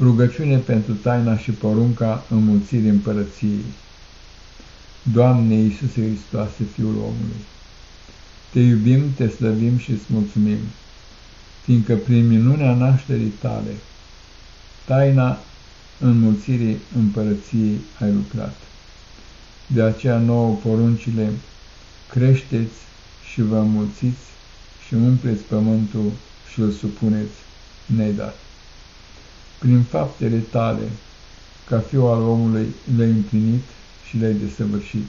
Rugăciune pentru taina și porunca înmulțirii împărăției. Doamne Iisuse Hristoase, Fiul omului, Te iubim, Te slăvim și îți mulțumim, fiindcă prin minunea nașterii Tale, taina înmulțirii împărăției ai lucrat. De aceea nouă poruncile, creșteți și vă înmulțiți și umpleți pământul și îl supuneți nedat prin faptele tale, ca fiu al omului, le-ai împlinit și le-ai desăvârșit.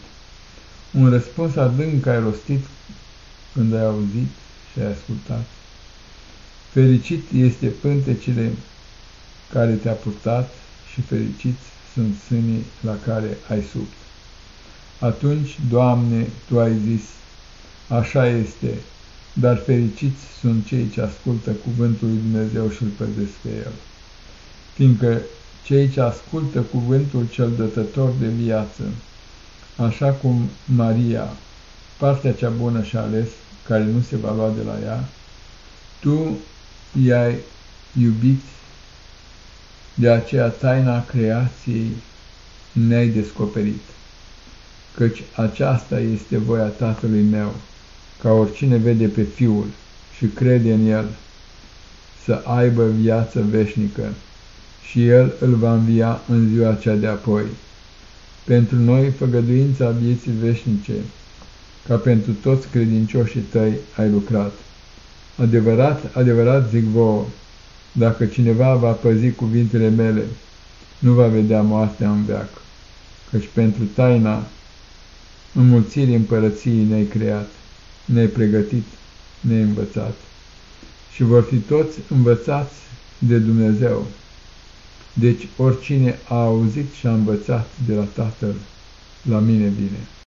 Un răspuns adânc ai rostit când ai auzit și ai ascultat. Fericit este pântecele care te-a purtat și fericiți sunt sânii la care ai subt. Atunci, Doamne, Tu ai zis, așa este, dar fericiți sunt cei ce ascultă cuvântul lui Dumnezeu și îl păzesc pe el fiindcă cei ce ascultă cuvântul cel dătător de viață, așa cum Maria, partea cea bună și ales, care nu se va lua de la ea, tu i-ai iubit, de aceea taina creației ne-ai descoperit, căci aceasta este voia Tatălui meu, ca oricine vede pe Fiul și crede în El, să aibă viață veșnică și El îl va învia în ziua cea de apoi. Pentru noi făgăduința vieții veșnice, ca pentru toți credincioșii tăi ai lucrat. Adevărat, adevărat zic vouă, dacă cineva va păzi cuvintele mele, nu va vedea moartea în veac, căci pentru taina înmulțirii împărăției ne-ai creat, ne-ai pregătit, ne-ai învățat și vor fi toți învățați de Dumnezeu. Deci oricine a auzit și a învățat de la Tatăl, la mine vine.